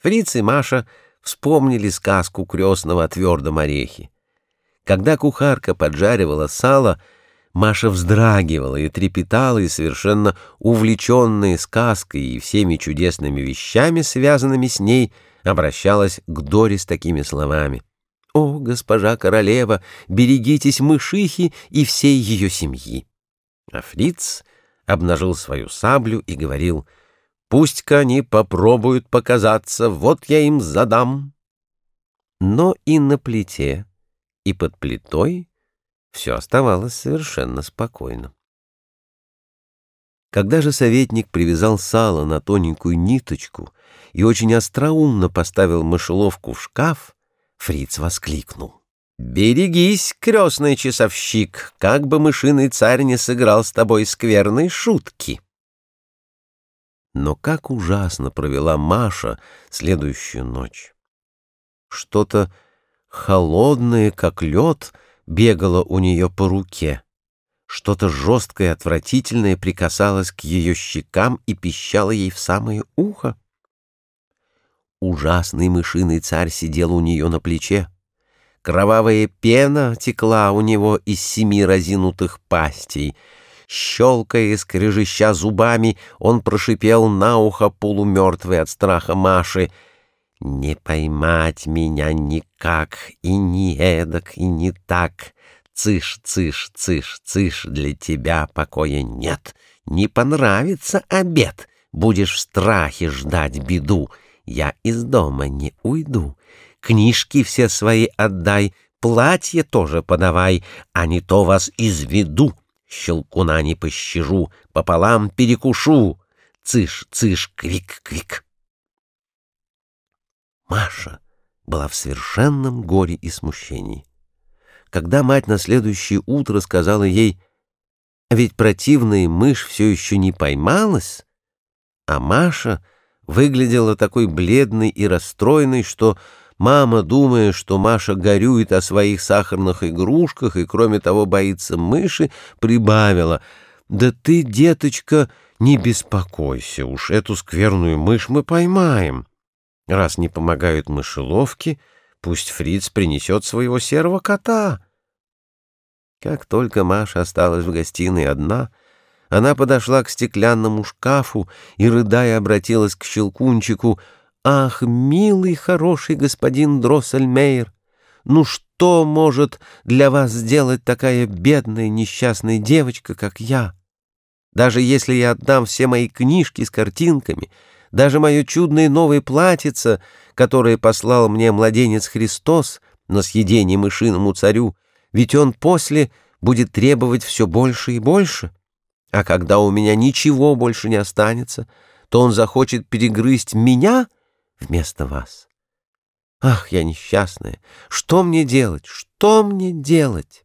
Фриц и Маша вспомнили сказку крестного о твердом орехе. Когда кухарка поджаривала сало, Маша вздрагивала и трепетала, и совершенно увлеченная сказкой и всеми чудесными вещами, связанными с ней, обращалась к Доре с такими словами. «О, госпожа королева, берегитесь мышихи и всей ее семьи!» А Фриц обнажил свою саблю и говорил — Пусть-ка они попробуют показаться, вот я им задам. Но и на плите, и под плитой все оставалось совершенно спокойно. Когда же советник привязал сало на тоненькую ниточку и очень остроумно поставил мышеловку в шкаф, Фриц воскликнул. «Берегись, крестный часовщик, как бы мышиный царь не сыграл с тобой скверной шутки!» Но как ужасно провела Маша следующую ночь. Что-то холодное, как лед, бегало у нее по руке. Что-то жесткое и отвратительное прикасалось к ее щекам и пищало ей в самое ухо. Ужасный мышиный царь сидел у нее на плече. Кровавая пена текла у него из семи разинутых пастей — Щелкая и скрежеща зубами, он прошипел на ухо полумертвый от страха Маши. «Не поймать меня никак, и не эдак, и не так. Цыш, цыш, цыш, цыш, для тебя покоя нет. Не понравится обед, будешь в страхе ждать беду. Я из дома не уйду. Книжки все свои отдай, платье тоже подавай, а не то вас изведу». Щелкуна не пощажу, пополам перекушу. Цыш, цыш, квик, квик. Маша была в совершенном горе и смущении. Когда мать на следующее утро сказала ей, «А ведь противная мышь все еще не поймалась, а Маша выглядела такой бледной и расстроенной, что Мама, думая, что Маша горюет о своих сахарных игрушках и, кроме того, боится мыши, прибавила. «Да ты, деточка, не беспокойся уж, эту скверную мышь мы поймаем. Раз не помогают мышеловки, пусть Фриц принесет своего серого кота». Как только Маша осталась в гостиной одна, она подошла к стеклянному шкафу и, рыдая, обратилась к Щелкунчику — Ах, милый, хороший господин Дроссельмейер, ну что может для вас сделать такая бедная несчастная девочка, как я? Даже если я отдам все мои книжки с картинками, даже мое чудное новое платьице, которое послал мне младенец Христос на съедение мышиному царю, ведь он после будет требовать все больше и больше. А когда у меня ничего больше не останется, то он захочет перегрызть меня — вместо вас. Ах, я несчастная! Что мне делать? Что мне делать?